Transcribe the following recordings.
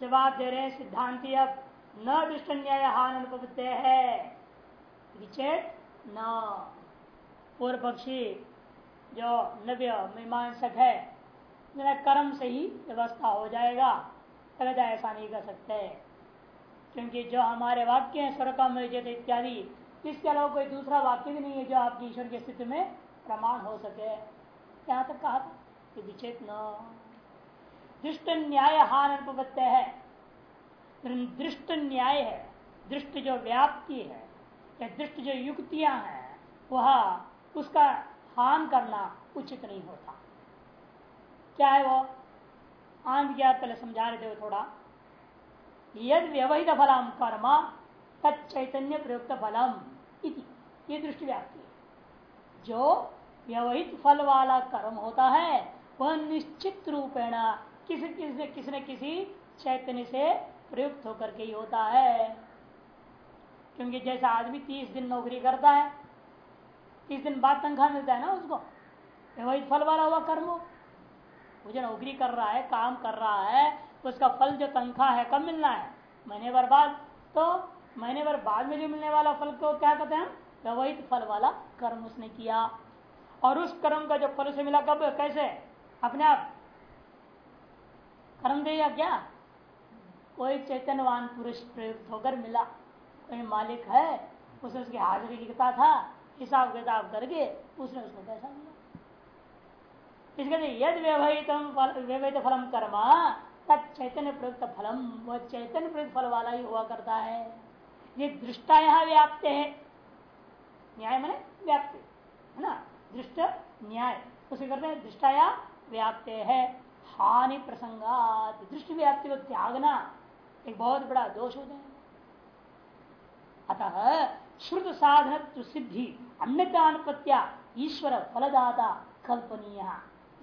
जवाब दे रहे हैं सिद्धांति अब न दुष्ट न्याय हान अनुपत्य है। चेत न। पूर्व पक्षी जो नव्य मीमांसक है कर्म से ही व्यवस्था हो जाएगा। कहता ऐसा नहीं कर सकते। क्योंकि जो हमारे वाक्य है स्वर का इत्यादि, इसके अलावा कोई दूसरा वाक्य भी नहीं है जो आपकी ईश्वर की स्थिति में प्रमाण हो सके। यहाँ तक कहा था विचेत न। दृष्ट न्याय हान अनुपत्य है। दृष्ट न्याय है, दृष्ट जो व्याप्ति है, या दृष्ट जो युक्तियाँ हैं, वह उसका हान करना उचित नहीं होता। क्या है वो? आंध क्या पहले समझा रहे थे थोड़ा। यद व्यवहित फलम कर्म तैतन्य प्रयुक्त फलम इति। ये दृष्टि व्याप्ति है। जो व्यवहित फल वाला कर्म होता है, वह निश्चित रूपेण किसी किसी किसी न किसी चैतन्य से प्रयुक्त होकर के ही होता है। क्योंकि जैसा आदमी तीस दिन नौकरी करता है, तीस दिन बाद तनख्वाह मिलता है ना उसको व्यवहित फल वाला हुआ कर्म वो जो नौकरी कर रहा है, काम कर रहा है उसका फल जो तनख्वाह है, कब मिलना है? महीने भर बाद। तो महीने भर बाद में जो मिलने वाला फल को क्या कहते हैं व्यवहित फल वाला कर्म उसने किया। और उस कर्म का जो फल से मिला कब? कैसे? अपने आप। कर्म दे क्या? कोई चैतन्यवान पुरुष प्रयुक्त होकर मिला। कोई मालिक है उसने उसकी हाजिरी लिखता था, हिसाब किताब करके उसने उसको पैसा मिला इसके यद व्यवहित व्यवहित फलम कर्म तब चैतन्य प्रयुक्त फलम वह चैतन्य प्रयुक्त फल वाला ही हुआ करता है। ये दृष्टा यहाँ व्याप्त है। न्याय मैंने व्याप्त, है ना? दृष्ट, न्याय, उसे करते हैं दृष्टाया व्याप्त है। हानि प्रसंगात दृष्टि व्याप्ति को त्यागना एक बहुत बड़ा दोष हो। जाएगा अतः श्रुत साधन सिद्धि अन्यत्या ईश्वर फलदाता कल्पनीय।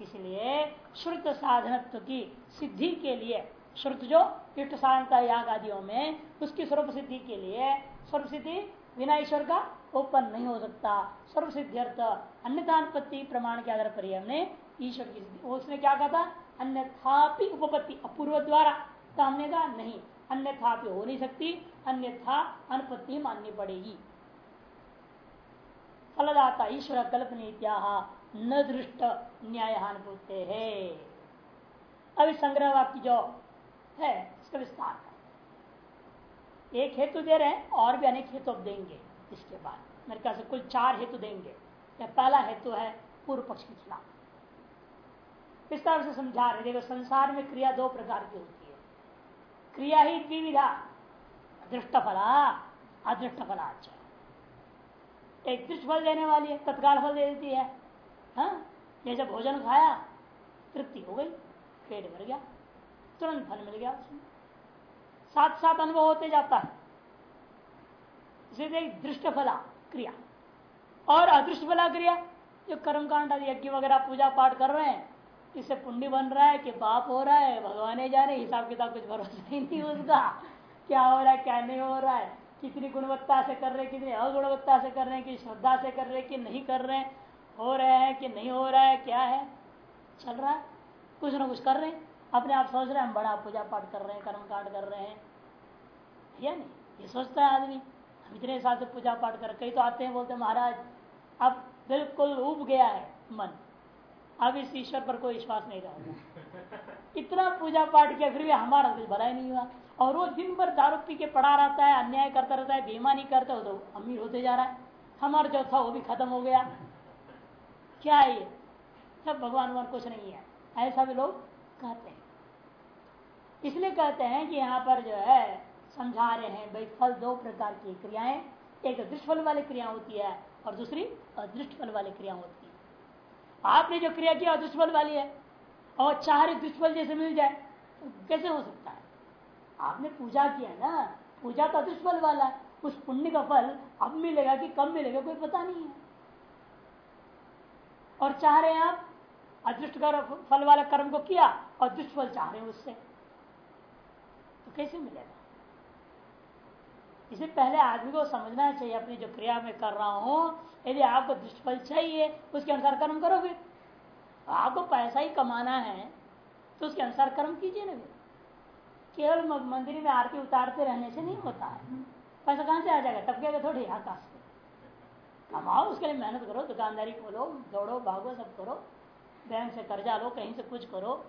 इसलिए श्रुत साधनत्व की सिद्धि के लिए, श्रुत जो इष्ट साधनता याग आदियों में, उसकी स्वरूप सिद्धि के लिए स्वरूप सिद्धि बिना ईश्वर का ओपन नहीं हो सकता। सर्व सिद्ध्यर्थ, अन्यतानुपत्ति प्रमाण के आधार पर ही हमने ईश्वर की सिद्धि उसने क्या कहा था? अन्यथापि उपपत्ति अपूर्व द्वारा तो हमने कहा नहीं। अन्यथापि हो नहीं सकती, अन्यथा अनुपत्ति माननी पड़ेगी। फलदाता ईश्वर कल्पनीत्या न दृष्ट न्याय अनुभूते है। अभी संग्रह वाक्य जो है, इसका विस्तार एक हेतु दे रहे हैं, और भी अनेक हेतु देंगे इसके बाद। मेरे ख्याल से कुल चार हेतु देंगे। या पहला हेतु है पूर्व पक्ष के खिलाफ। इस तरह से समझा रहे देखो संसार में क्रिया दो प्रकार की होती है। क्रिया ही द्विविधा दृष्ट फला अदृष्ट फलाच एक दृष्ट फल देने वाली है, तत्काल फल दे देती है हाँ? जैसे भोजन खाया, तृप्ति हो गई, पेट भर गया, तुरंत फल मिल गया उसमें। साथ साथ अनुभव होते जाता है। दृष्ट फला क्रिया। और अदृष्ट फला क्रिया, जो कर्म कांड यज्ञ वगैरह पूजा पाठ कर रहे हैं इससे पुण्य बन रहा है कि पाप हो रहा है, भगवान जाने, हिसाब किताब कुछ भरोसा ही नहीं उसका। क्या हो रहा है, क्या नहीं हो रहा है? कितनी गुणवत्ता से कर रहे हैं, कितनी अगुणवत्ता से कर रहे हैं कि श्रद्धा से कर रहे हैं, कि नहीं कर रहे हैं, हो रहे हैं, कि नहीं हो रहा है, क्या है? चल रहा है। कुछ ना कुछ कर रहे हैं। अपने आप सोच रहे हैं, हम बड़ा पूजा पाठ कर रहे हैं, कर्म कांड कर रहे हैं। या नहीं? ये सोचता है आदमी। हम इतने साल से पूजा पाठ कर, कई तो आते हैं, बोलते महाराज, अब बिल्कुल उब गया है मन। अब इस ईश्वर पर कोई विश्वास नहीं रहा। इतना पूजा पाठ किया, फिर भी हमारा कुछ भला ही नहीं हुआ। और वो दिन भर दारू पी के पड़ा रहता है, अन्याय करता रहता है बीमा नहीं करता हो तो अमीर होते जा रहा है। हमारा जो था वो भी खत्म हो गया। क्या है ये? सब भगवान भगवान कुछ नहीं है। ऐसा भी लोग कहते हैं। इसलिए कहते हैं कि यहाँ पर जो है, समझा रहे हैं, भाई, फल दो प्रकार की क्रियाएँ। एक दृष्ट फल वाली क्रिया होती है और दूसरी अदृष्ट फल वाली क्रिया होती है। आपने जो क्रिया किया अदृष्ट फल वाली है, और चाह रहे दृष्ट फल जैसे मिल जाए तो कैसे हो सकता है? आपने पूजा किया ना, पूजा तो अदृष्ट फल वाला है, उस पुण्य का फल अब मिलेगा कि कब मिलेगा, कोई पता नहीं है। और चाह रहे हैं आप, अदृष्ट फल वाला कर्म को किया, और दुष्फल चाह रहे हैं उससे तो कैसे मिलेगा? इसे पहले आदमी को समझना चाहिए, अपनी जो क्रिया में कर रहा हूँ, यदि आपको दुष्फल चाहिए, उसके अनुसार कर्म करोगे। आपको पैसा ही कमाना है तो उसके अनुसार कर्म कीजिए ना केवल मंदिर में आरती उतारते रहने से नहीं होता है। पैसा कहाँ से आ जाएगा? तब टपकेगा थोड़ी आकाश से कमाओ, उसके लिए मेहनत करो, दुकानदारी खोलो, दौड़ो, भागो, सब करो। बैंक से कर्जा लो, कहीं से कुछ करो।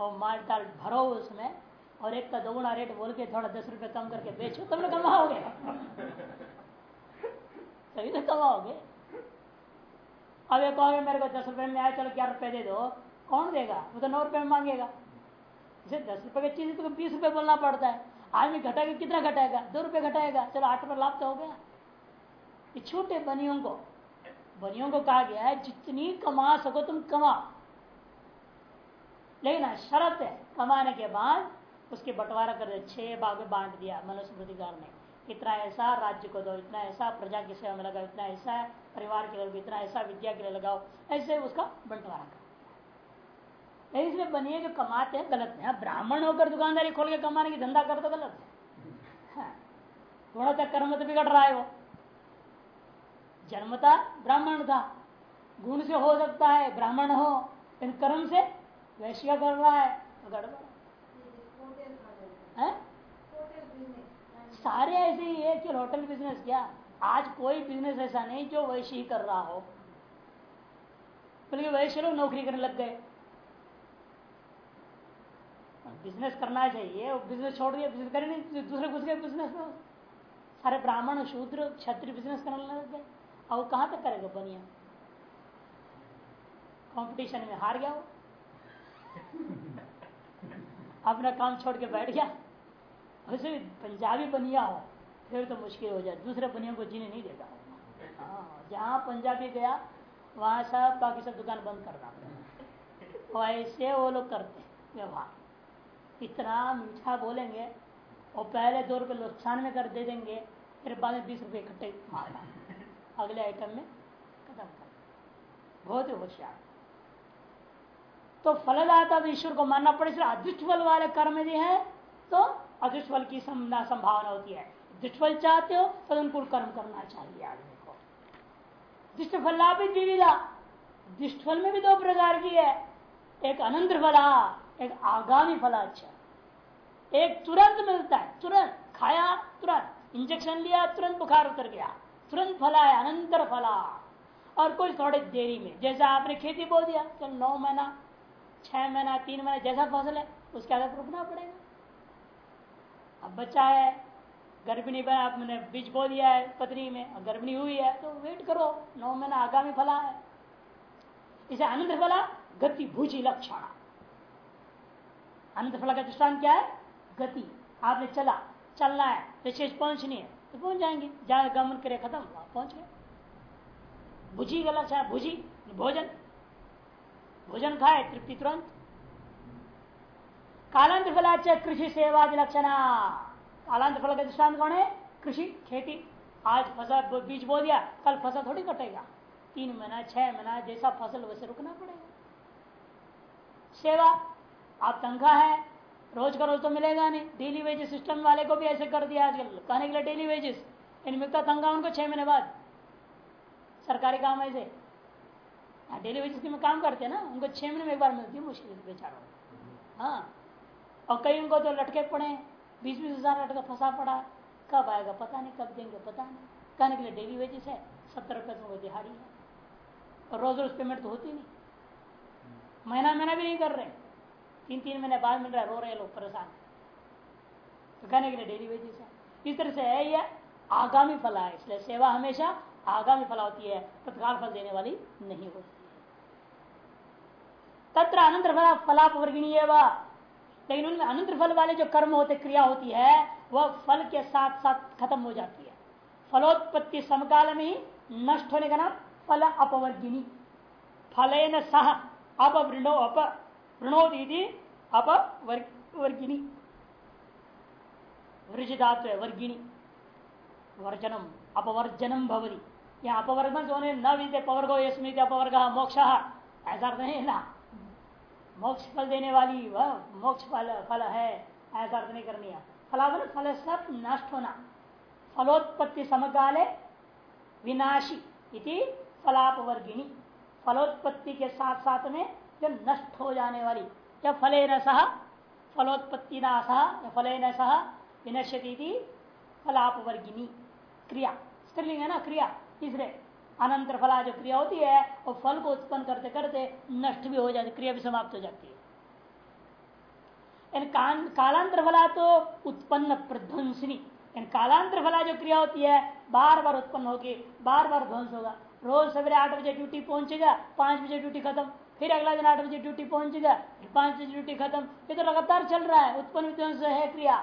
और माल ताल भरो उसमें। और एक का दोगुना रेट बोल के थोड़ा दस रुपए कम करके बेचो, तब ना कमाओगे। तभी तो कमाओगे। अब ये कहोगे मेरे को दस रुपए में आया, चलो क्या रुपए दे दो। कौन देगा? वो तो नौ रुपए में मांगेगा। इसे दस रुपए की चीज़ तो बीस रुपए बोलना पड़ता है। आदमी घटाएगा, कितना घटाएगा? दो रुपए घटाएगा। चलो आठ रुपए लाभ तो हो गया। ये छोटे बनियों को बनियों को कहा गया है, जितनी कमा सको तुम कमा। लेकिन शर्त है, कमाने के बाद उसके बंटवारा कर दे छह भाग में बांट दिया मनुस्मृतिकार ने। इतना ऐसा राज्य को दो, इतना ऐसा प्रजा की सेवा में लगाओ, इतना ऐसा परिवार के लिए, इतना ऐसा विद्या के लिए लगाओ, ऐसे उसका बंटवारा कर इसमें बनिए जो कमाते हैं, गलत है, ब्राह्मण होकर दुकानदारी खोल के कमाने की धंधा कर तो गलत है। थोड़ा सा कर्म तो बिगड़ रहा है वो। जन्मता ब्राह्मण था। गुण से हो सकता है, ब्राह्मण हो, लेकिन कर्म से वैश्य कर रहा है तो गड़बड़ सारे ऐसे ही है कि होटल बिज़नेस क्या? आज कोई बिज़नेस ऐसा नहीं जो वैश्य ही कर रहा हो। बल्कि वैश्य लोग नौकरी करने लग गए। बिज़नेस करना चाहिए बिज़नेस छोड़ दिया बिज़नेस करें नहीं दूसरे घुस गए बिज़नेस में। सारे ब्राह्मण शूद्र क्षत्रिय बिज़नेस करने लग गए। और कहाँ तक करेगा बनिया? कंपटीशन में हार गया वो। अपना काम छोड़ के बैठ गया। वैसे पंजाबी बनिया हो फिर तो मुश्किल हो जाए। दूसरे बनियों को जीने नहीं देता। हाँ, जहाँ पंजाबी गया वहाँ सब बाकी सब दुकान बंद करना पड़ेगा वैसे वो लोग करते हैं व्यवहार। इतना मीठा बोलेंगे और पहले दो रुपये नुकसान में कर दे देंगे फिर बाद में बीस रुपये इकट्ठे मारना अगले आइटम में खत्म कर बहुत ही होशियार। तो फलदाता ईश्वर को मानना पड़े इसलिए अदृष्ट फल वाले कर्म यदि है तो अदृष्ट फल की संभावना होती है। दुष्फल चाहते हो तो अनुकूल कर्म करना चाहिए आदमी को। दुष्ट फलापित विविधा दुष्ट फल में भी दो प्रकार की है। एक अनंत फला, एक आगामी फला अच्छा। एक तुरंत मिलता है, तुरंत खाया, तुरंत। इंजेक्शन लिया, तुरंत बुखार उतर गया। तुरंत फला है, अनंतर फला। और कुछ थोड़े देरी में, जैसा आपने खेती बो दिया, चल नौ महीना, छह महीना, तीन महीना, जैसा फ़सल है, उसके आगे रुकना पड़ेगा। अब बच्चा है। गर्भिणी आपने बीज बो दिया है पत्नी में गर्भिणी हुई है तो वेट करो, नौ महीना आगामी फला है। इसे अनंत फला, गति भूजी लक्षण अनंत फला का दृष्टान क्या है? गति। आपने चला, चलना है, विशेष पहुंचनी है तो पहुँच जाएँगे। जहाँ गमन करे, खत्म पहुँच गए। भुजी का लक्षण भुजी, भोजन। भोजन खाए, तृप्ति तुरंत। कालांत फलाच कृषि सेवा लक्षण। कालांत फल का दृष्टांत कौन है? कृषि, खेती। आज फ़सल बीज बो दिया, कल फ़सल थोड़ी कटेगा। तीन महीना, छह महीना जैसा फ़सल वैसे रुकना पड़ेगा। सेवा, आप तनख्वाह है, रोज का रोज तो मिलेगा नहीं। डेली वेजेस सिस्टम वाले को भी ऐसे कर दिया आजकल कहने के लिए डेली वेजेस। इन मिलता तनख्वाह उनको छह महीने बाद। सरकारी काम ऐसे। डेली वेजेस में काम करते हैं ना, उनको छह महीने में एक बार मिलती है, मुश्किल बेचारों हाँ। और कई उनको तो लटके पड़े बीस बीस हज़ार लटका, फंसा पड़ा। कब आएगा? पता नहीं, कब देंगे, पता नहीं। कहने के लिए डेली वेजेस है, सत्तर रुपये तो दिहाड़ी है। और रोज रोज पेमेंट तो होती नहीं। महीना महीना भी नहीं कर रहे। तीन तीन महीने बाद मिल रहा है, रो रहे लोग परेशान। तो कहने के लिए डेली वेजेस है। इस तरह से है यह आगामी फला है इसलिए सेवा हमेशा आगामी फला होती है। तत्काल फल देने वाली नहीं होती तत्र अनंतर फला फलाप वर्गिणी लेकिन उनमें अनंत फल वाले जो कर्म होते, क्रिया होती है, वह फल के साथ साथ खत्म हो जाती है। फलोत्पत्ति समकाल में ही नष्ट होने का नाम फल अपवर्गिनी। फल न सह अपवृणो अपवृणोदी अपवर्गिनी। वृजधातु वर्गिणी वर्जनम, अपवर्जनम भवरी यहाँ अपवर्गन होने न विद्य पवर्गो ये अपवर्ग मोक्ष। ऐसा नहीं ना? मोक्ष फल देने वाली, वह मोक्ष फल फल है, ऐसा अर्थ नहीं करनी है फलावन फल सब नष्ट होना। फलोत्पत्ति समकाले विनाशी इति फलापवर्गिणी। फलोत्पत्ति के साथ साथ में जो नष्ट हो जाने वाली, जब फले न सह, फलोत्पत्ति ना सह फल न सह, विनश्यति फलापवर्गिनी क्रिया। स्त्रीलिंग है ना, क्रिया। तीसरे अनंतर फला जो क्रिया होती है वो फल को उत्पन्न करते करते नष्ट भी हो जाती, क्रिया भी समाप्त हो जाती है। कालांतर फला तो उत्पन्न प्रध्वंसनी। कालांतर फला जो क्रिया होती है, बार बार उत्पन्न होगी, बार बार ध्वंस होगा। रोज सवेरे आठ बजे ड्यूटी पहुंचेगा, पाँच बजे ड्यूटी खत्म। फिर अगला दिन आठ बजे ड्यूटी पहुंचेगा, फिर पाँच बजे ड्यूटी खत्म। ये तो लगातार चल रहा है, उत्पन्न विध्वंस है, क्रिया।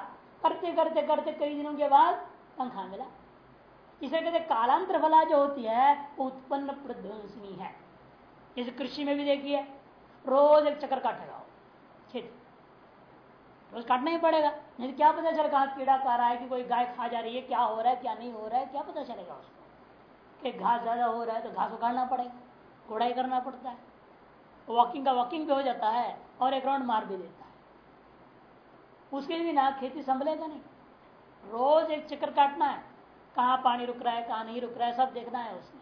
करते करते करते कई दिनों के बाद पंखा मिला। इसे कहते कालांतर फला जो होती है, वो उत्पन्न प्रध्वंसनी है। जैसे कृषि में भी देखिए, रोज एक चक्कर काटेगा खेत रोज काटना ही पड़ेगा, नहीं तो क्या पता चल कहा कीड़ा खा रहा है कि कोई गाय खा जा रही है, क्या हो रहा है, क्या नहीं हो रहा है, क्या पता चलेगा उसको। कि घास ज़्यादा हो रहा है तो घास उगाड़ना पड़ेगा घोड़ाई करना पड़ता है। वॉकिंग का वॉकिंग भी हो जाता है और एक राउंड मार भी देता है। उसके लिए ना खेती संभलेगा नहीं। रोज एक चक्कर काटना है कहाँ पानी रुक रहा है, कहाँ नहीं रुक रहा है, सब देखना है उसमें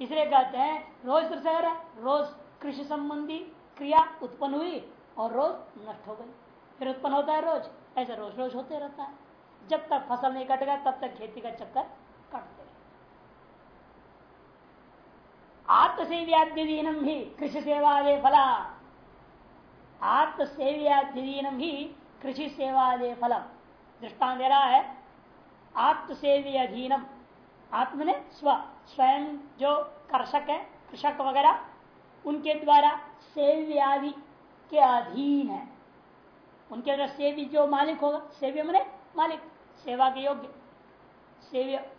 इसलिए कहते हैं, रोज सह रहा रोज कृषि संबंधी क्रिया उत्पन्न हुई और रोज नष्ट हो गई। फिर उत्पन्न होता है रोज, ऐसे रोज रोज होते रहता है। जब तक फ़सल नहीं कटेगा, तब तक खेती का चक्कर कटते रहे आत्मसेव्याद्यदीनम ही कृषि सेवा दे फला आत्मसेव्याद्यदीनम ही कृषि सेवा दे फलम। दृष्टान दे रहा है आत्मसेवी अधीनम। आत्म ने स्व, स्वयं जो कर्षक है, कृषक वगैरह, उनके द्वारा सेव्य आदि के अधीन है। उनके द्वारा सेवी जो मालिक होगा, सेव्य मने मालिक, सेवा के योग्य, सेव्य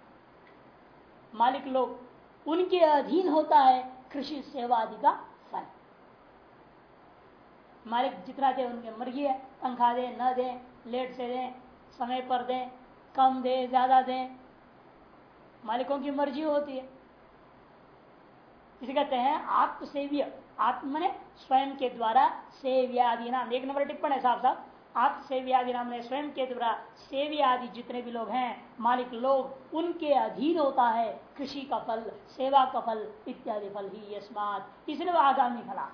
मालिक लोग, उनके अधीन होता है कृषि सेवा आदि का फल। मालिक जितना दे, उनके मर्ज़ी है, पंखा दे, न दे, लेट से दे, समय पर दे कम दे, ज़्यादा दे। मालिकों की मर्ज़ी होती है। इसे कहते हैं आत्मसेव्य आत्म ने स्वयं के द्वारा सेव्यादि नाम। एक नंबर टिप्पण है साफ़ साफ़ आत्मसेव्यादि नाम ने स्वयं के द्वारा सेव्य आदि जितने भी लोग हैं, मालिक लोग, उनके अधीन होता है कृषि का फल, सेवा का फल, इत्यादि फल ही यस्मात। इसलिए वह आगामी फला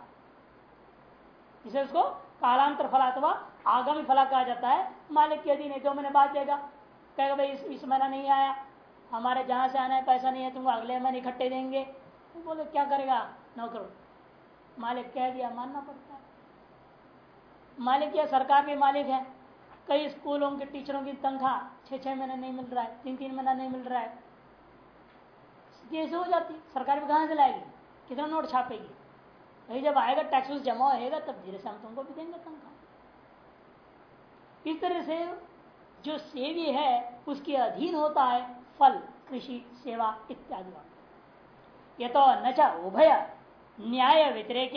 इसे उसको कालांतर फला अथवा आगामी फला कहा जाता है। मालिक के अधीन है दो महीने बाद देगा कहेगा भाई इस, इस महीना नहीं आया। हमारे जहाँ से आना है पैसा नहीं है तुमको अगले महीने इकट्ठे देंगे। तो बोले क्या करेगा? नौकर। मालिक कह दिया मानना पड़ता है। मालिक या सरकार के मालिक है। कई स्कूलों के टीचरों की तनख्वाह छः छह महीने नहीं मिल रहा है तीन तीन महीना नहीं मिल रहा है। कैसे हो जाती सरकार भी कहाँ से लाएगी? कितना नोट छापेगी? भाई जब आएगा टैक्स जमा होएगा तब धीरे से हम तुमको भी देंगे तनख्वाह। इस तरह से जो सेवी है, उसके अधीन होता है फल, कृषि, सेवा इत्यादि ये तो न च उभय, न्याय व्यतिरेक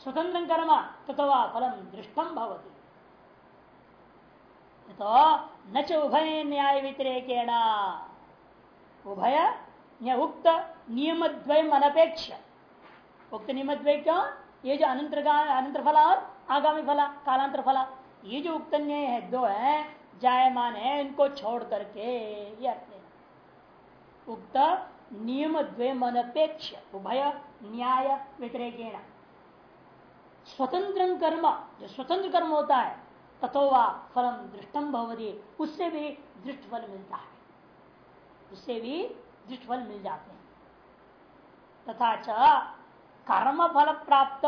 स्वतंत्र कर्म तथवा फलम दृष्टम भवती। तो न च उभय न्याय व्यतिरेक उभय उक्त नियम द्वय अनपेक्ष उक्त नियम द्वय क्यों? ये जो अनंतर अनंतर फला और आगामी फला कालांतर फला ये जो उक्त न्याय है, दो है। जायमान है, इनको छोड़ करके, ये अर्थ उक्त नियम द्वे मनपेक्ष उभय न्याय व्यतिरेकेण स्वतंत्र कर्म, जो स्वतंत्र कर्म होता है तथोवा फलम दृष्टम भवदी उससे भी दृष्ट फल मिलता है। उससे भी दृष्ट फल मिल जाते हैं। तथा च कर्म फल प्राप्त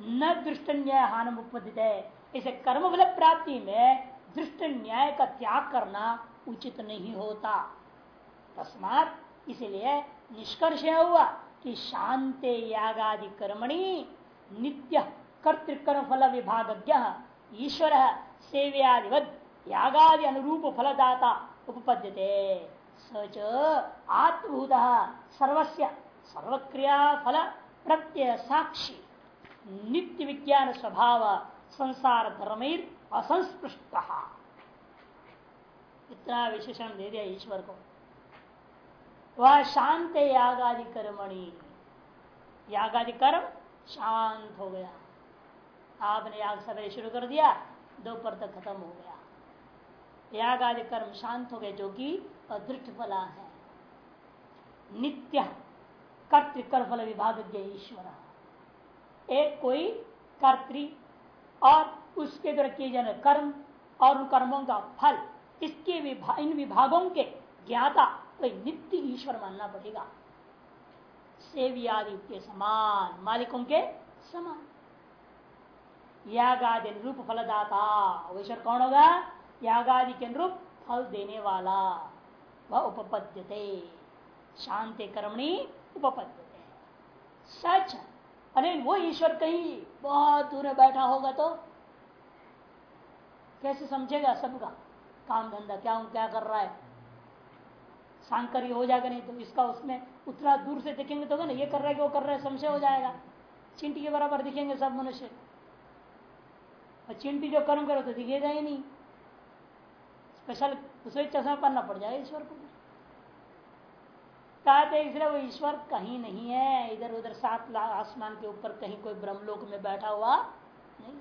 न दृष्ट न्याय हान उपदित है इसे कर्म फल प्राप्ति में दृष्ट न्याय का त्याग करना उचित नहीं होता। तस्मात इसलिए निष्कर्ष हुआ कि शांति यागादि कर्मणि नित्य कर्तृकर्म फल विभाग ईश्वर सेव्यादिवद, यागादि अनुरूप फलदाता उपपद्यते। सच आत्मभूत सर्वस्य सर्वक्रिया फल प्रत्यय साक्षी। नित्य विज्ञान स्वभाव संसार धर्मीर असंस्पृष्ट। इतना विशेषण दे दिया ईश्वर को। वह शांत यागादि कर्मणि, यागादि कर्म शांत हो गया। आपने याग सवेरे शुरू कर दिया, दोपहर तक खत्म हो गया। याग आदि कर्म शांत हो गए, जो कि अदृष्ट फला है। नित्य कर्तिकर फल विभाग ईश्वर। एक कोई कर्त्री और उसके द्वारा किए जाने कर्म और उन कर्मों का फल इसके विभा, इन विभागों के ज्ञाता कोई नित्य ईश्वर मानना पड़ेगा। सेवियादि के समान मालिकों के समान। यागादि रूप फलदाता ईश्वर कौन होगा? यागादि के अनुरूप फल देने वाला। वह उपपद्यते शांति कर्मणी उपपद्यते। सच? अरे वो ईश्वर कहीं बहुत दूर बैठा होगा तो? कैसे समझेगा सबका? काम धंधा, क्या क्या कर रहा है? सांकर्य हो जाएगा नहीं तो इसका उसमें उतना दूर से देखेंगे तो ना, ये कर रहा है वो कर रहा है, संशय हो जाएगा। चिंटी के बराबर दिखेंगे सब मनुष्य। और चिंटी जो कर्म करो तो दिखेगा ही नहीं। स्पेशल उसे चश्मा पढ़ना पड़ जाए ईश्वर को। कहते इसलिए वो ईश्वर कहीं नहीं है। इधर उधर सात लाख आसमान के ऊपर कहीं कोई ब्रह्मलोक में बैठा हुआ नहीं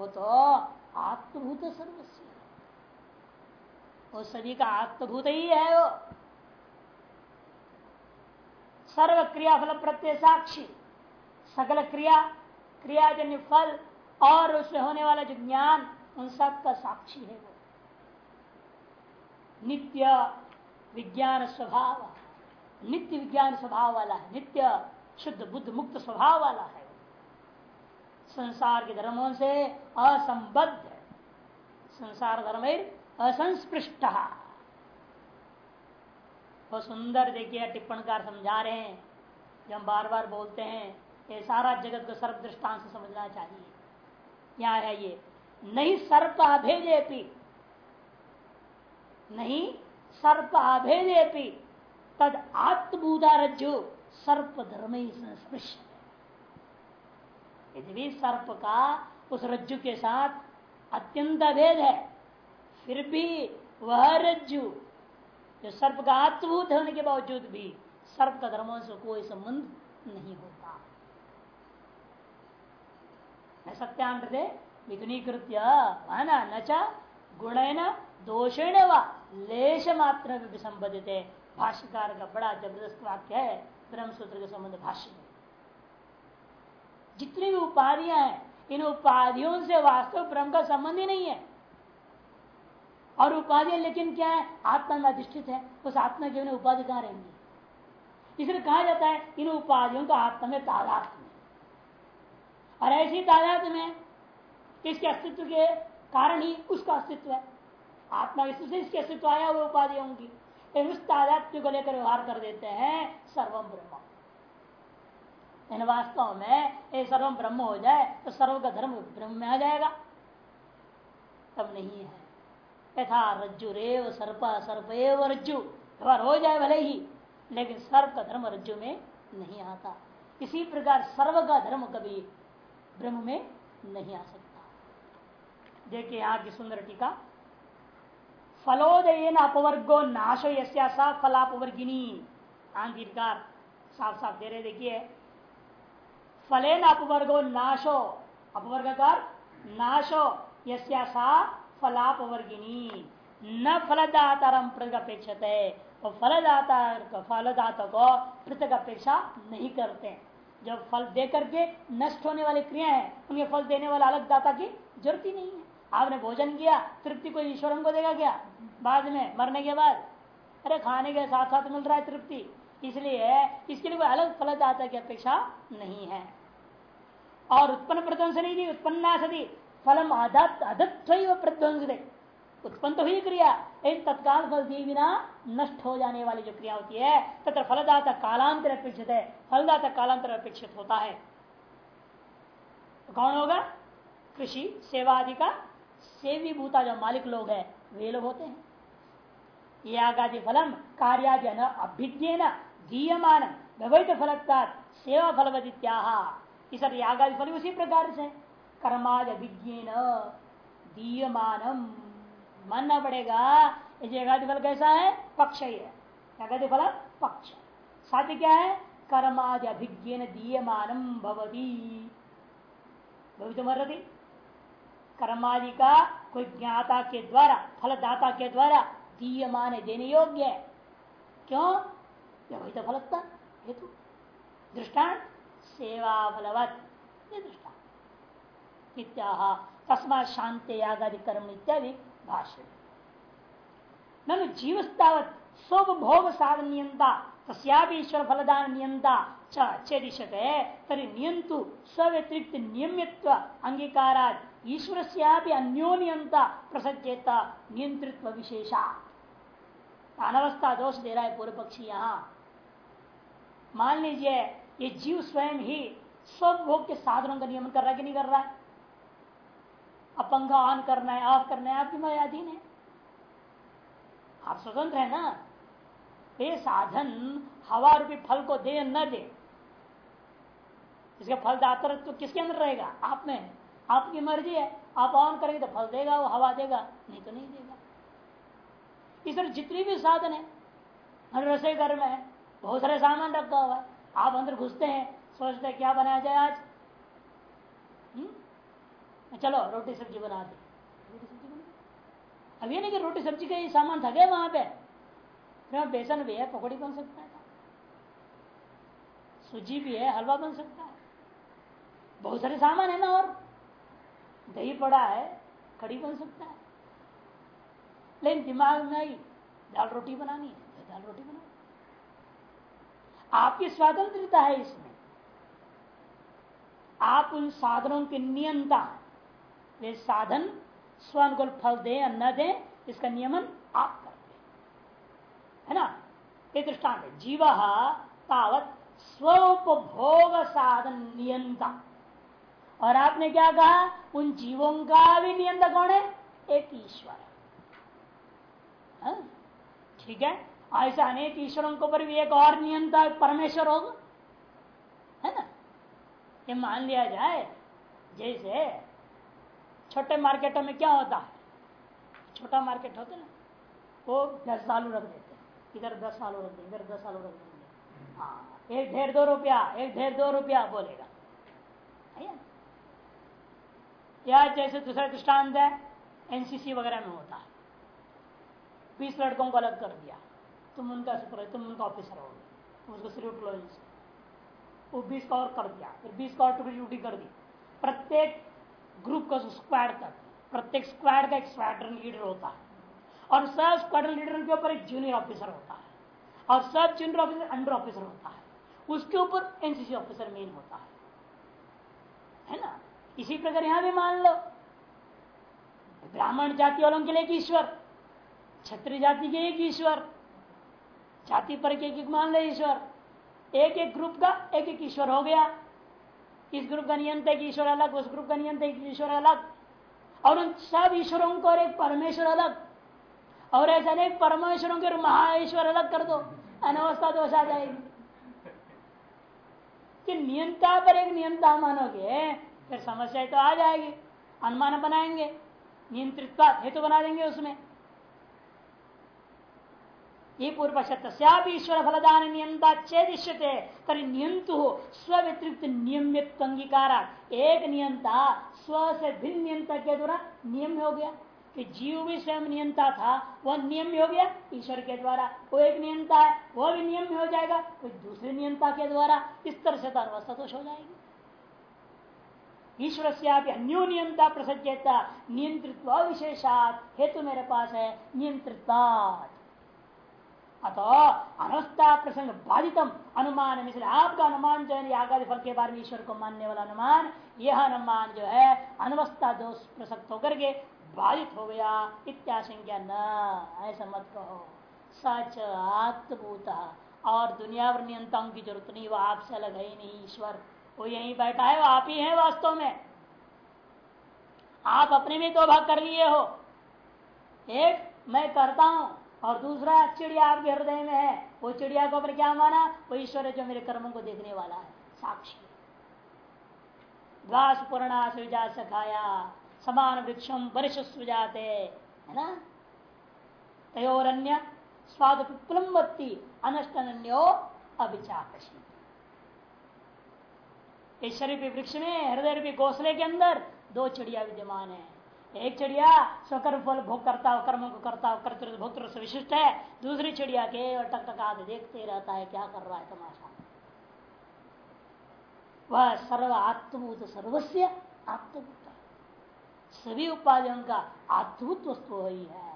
वो तो आत्मभूत सर्वस्व वो सभी का आत्मभूत ही है वो। सर्व क्रिया फल प्रत्यय साक्षी। सकल क्रिया, क्रियाजन्य फल और उससे होने वाला जो ज्ञान, उन सब का साक्षी है वो। नित्य विज्ञान स्वभाव। नित्य विज्ञान स्वभाव वाला है। नित्य शुद्ध बुद्ध मुक्त स्वभाव वाला है। संसार के धर्मों से असंबद्ध संसार धर्म असंस्पृष्ट वो सुंदर देखिए, टिप्पणकार समझा रहे हैं। जो हम बार बार बोलते हैं, ये सारा जगत को सर्व दृष्टांत से समझना चाहिए। क्या है ये? नहीं सर्प अभेदे नहीं सर्प अभेदे तद आत्मभूता रज्जु सर्प धर्म ही संस्पृश यदि भी सर्प का उस रज्जु के साथ अत्यंत भेद है। फिर भी वह रज्जु, जो सर्प का आत्मभूत होने के बावजूद भी सर्प का धर्मों से कोई संबंध नहीं होता। सत्यामृते मिथुनीकृत्य है ना न गुण दोषेण व लेश मात्र संबंधित है भाष्यकार का बड़ा ज़बरदस्त वाक्य है ब्रह्म सूत्र के संबंध भाष्य में। जितनी भी उपाधियाँ हैं, इन उपाधियों से वास्तव ब्रह्म का संबंध ही नहीं है। और उपाधियाँ लेकिन क्या है? आत्मा में अधिष्ठित है। उस आत्मा के उपाधि कहाँ रहेंगी? इसलिए कहा जाता है, इन उपाधियों का आत्मा में तादात्म और ऐसी तादाद में इसके अस्तित्व के कारण ही उसका अस्तित्व है। आत्मा से इसके अस्तित्व आया हुआ उपाधि होंगी। उस तादात्म्य को लेकर व्यवहार कर देते हैं सर्वम ब्रह्म। इन वास्तव में ये सर्व ब्रह्म हो जाए तो सर्व का धर्म ब्रह्म में आ जाएगा। तब नहीं है। यथा रज्जु रेव सर्प सर्प एव रज्जु। व्यवहार हो जाए भले ही, लेकिन सर्व का धर्म रज्जु में नहीं आता। इसी प्रकार सर्व का धर्म कभी ब्रह्म में नहीं आ सकता। देखिए यहाँ की सुंदर टीका। फलोदय अपवर्गो नाशो सा फलापवर्गिनी। आंगिरकार साफ़ साफ़ दे रहे देखिए। फलेन अपवर्गो नाशो। अपवर्गकार नाशो। यस्या फलापवर्गिनी। न फलदातारम पृथक है वो फलदाता फलदाता को पृथक अपेक्षा नहीं करते। जब फल दे करके नष्ट होने वाली क्रिया है, उनके फल देने वाला अलग दाता की ज़रूरत ही नहीं है। आपने भोजन किया, तृप्ति को ईश्वर को देगा क्या? बाद में, मरने के बाद? अरे खाने के साथ साथ मिल रहा है तृप्ति। इसलिए इसके लिए कोई अलग फलदाता की अपेक्षा नहीं है। और उत्पन्न प्रध्वंस नहीं थी उत्पन्ना सदी फलम प्रध्वंस दे उत्पन्न तो हुई क्रिया इन तत्काल फल दिए बिना नष्ट हो जाने वाली जो क्रिया होती है तथा फलदाता कालांतर अपेक्षित है। फलदाता कालांतर अपेक्षित होता है। तो कौन होगा? कृषि सेवा आदि का सेवी भूता जो मालिक लोग है, वे लोग होते हैं। यागादि फलम कार्यादि अभिज्ञ न दीयमान व्यवहित फलता सेवा फलवदित्या इस यागादि फल उसी प्रकार से कर्माद अभिज्ञ दीयमानम। मानना पड़ेगा, ये फल कैसा है? पक्ष ही है। यागादि फल पक्ष। साथ क्या है? कर्मादि अभिज्ञ दीयमानम भवती। भवितुमर्हति कर्मादि का कोई ज्ञाता के द्वारा, फलदाता के द्वारा दीयमान देने योग्य है। क्यों? व्यवहित फलता हेतु, दृष्टांत। सेवा फलवत ये दृष्टांत तस्मा शांति यागादि कर्म इत्यादि भाष्य ननु जीवस्तावत स्वभोग साधन नियंता तस्यापि फलदान नियंता चेदिशत है तरी नियंतु स्व्यतिरिक्त नियमित्व अंगीकारा ईश्वर से अन्यो नियंता प्रसज्जेता नियंत्रित्व विशेषा अनवस्था दोष दे रहा है पूर्व पक्षी यहाँ मान लीजिए ये जीव स्वयं ही स्वभोग के साधनों का नियमन कर रहा है कि नहीं कर रहा है? अब पंखा ऑन करना है ऑफ़ करना है, आपकी मर्यादीन है। आप स्वतंत्र है ना? ये साधन हवा रूपी फल को दे न दे। इसका फल दाता तो किसके अंदर रहेगा? आप में आपकी मर्ज़ी है। आप ऑन करेंगे तो फल देगा, वो हवा देगा, नहीं तो नहीं देगा। इस तरह जितनी भी साधन है, हर रसोई घर में है, बहुत सारे सामान रखा हुआ है। आप अंदर घुसते हैं, सोचते हैं, क्या बनाया जाए आज? हुँ? हम्म? चलो, रोटी सब्ज़ी बना दे। रोटी सब्ज़ी बना अब ये नहीं कि रोटी सब्ज़ी का ये सामान था गए वहाँ पे? बेसन भी है, पकौड़ी बन सकता है। सूजी भी है, हलवा बन सकता है। बहुत सारे सामान है ना और? दही पड़ा है कड़ी बन सकता है। लेकिन दिमाग में आई, दाल रोटी बनानी है तो दाल रोटी बना आपकी स्वतंत्रता है इसमें। आप उन साधनों के नियंता वे साधन स्वनुकूल फल दे या न दे, इसका नियमन आप करते है। ना? ये दृष्टांत जीव तावत स्वोपभोग साधन नियंता। और आपने क्या कहा? उन जीवों का भी नियंता कौन है? एक ईश्वर। हाँ? ठीक है? ऐसा अनेक ईश्वरों के ऊपर भी एक और नियंता परमेश्वर होगा। है ना? ये मान लिया जाए, जैसे छोटे मार्केटों में क्या होता है? छोटा मार्केट होता है ना, वो दस आलू रख देते हैं। इधर दस आलू रख देंगे, इधर दस आलू रख देंगे। हाँ एक ढेर दो रुपया, एक ढेर दो रुपया बोलेगा। या जैसे दूसरा दृष्टांत है, एनसीसी वगैरह में होता है। बीस लड़कों को अलग कर दिया। तुम उनका तुम उनका ऑफिसर हो। तुम उसको सल्यूट लो वो बीस का और कर दिया। फिर बीस का और टुकड़ी टुकड़ी कर दी। प्रत्येक ग्रुप का स्क्वाड तक प्रत्येक स्क्वाड का एक स्क्वाड्रन लीडर होता है। और सब स्क्वाड्रन लीडर के ऊपर एक जूनियर ऑफिसर होता है। और सब जूनियर ऑफिसर अंडर ऑफिसर होता है। उसके ऊपर एनसीसी ऑफिसर मेन होता है। है ना? इसी प्रकार यहाँ भी मान लो। ब्राह्मण जाति वालों के लिए एक ईश्वर, क्षत्रिय जाति के एक ईश्वर। जाति पर एक एक मान ले ईश्वर। एक एक ग्रुप का एक एक ईश्वर हो गया। इस ग्रुप का नियंत नियंत्रण ईश्वर अलग, उस ग्रुप का नियंत नियंत्रण ईश्वर अलग। और उन सब ईश्वरों को और एक परमेश्वर अलग। और ऐसा अनेक परमेश्वरों के महाईश्वर अलग कर दो। अनवस्था दोष आ जाएगी। कि नियंता पर एक नियंता मानोगे, फिर समस्या तो आ जाएगी। अनुमान बनाएँगे। नियंत्रित हेतु तो बना देंगे उसमें। ये पूर्व ईश्वर फलदान नियंता चेदिश्यते तरी नियंतु स्व व्यतिरिक्त नियमित अंगीकार एक नियंता स्व से भिन्न नियंता के द्वारा नियम हो गया कि जीव भी स्वयं नियंता था वह नियम हो गया ईश्वर के द्वारा वो एक नियंता है वह भी नियम हो जाएगा कोई दूसरे नियंता के द्वारा इस तरह से तो अवस्था दोष हो जाएगी ईश्वर से आप अन्यो नियंता प्रसज्जता नियंत्रित्व विशेषात हेतु मेरे पास है नियंत्रित अतो अनवस्था प्रसंग बाधितम। अनुमान इसलिए आपका अनुमान जो है आगामी फल के बारे में ईश्वर को मानने वाला अनुमान यह अनुमान जो है, अनवस्था दोष प्रसक्त होकर के बाधित हो गया। इत्याशंका न, ऐसा मत कहो। सच आत्मभूत और दुनिया पर नियंताओं की ज़रूरत नहीं, वो आपसे अलग है ही नहीं, ईश्वर। वो यहीं बैठा है, वो आप ही है वास्तव में। आप अपने में दो भाग कर लिए हो। एक, मैं करता हूँ। और दूसरा चिड़िया आपके हृदय में है, वो चिड़िया को अपने क्या माना? वो ईश्वर है जो मेरे कर्मों को देखने वाला है, साक्षी। द्वास पूर्णा सुजा सखाया, समान वृक्षम वरिष्ठ सुजाते, है ना? तयोरन्य स्वाद पिप्लम्बत्ती अनष्टन्यो अभिचाकशी इस शरीर वृक्ष में, हृदय रूपी घोसले के अंदर दो चिड़िया विद्यमान है। एक चिड़िया स्वकर्म फल भोग करता हो, कर्म को करता हो कर्तृ भोक्तृ से विशिष्ट है। दूसरी चिड़िया के और टक टका देखते रहता है, क्या कर रहा है तमाशा। वह सर्व आत्मभूत सर्वस्व आत्मभूत सभी उपाधियों का अद्भुत वस्तु ही है।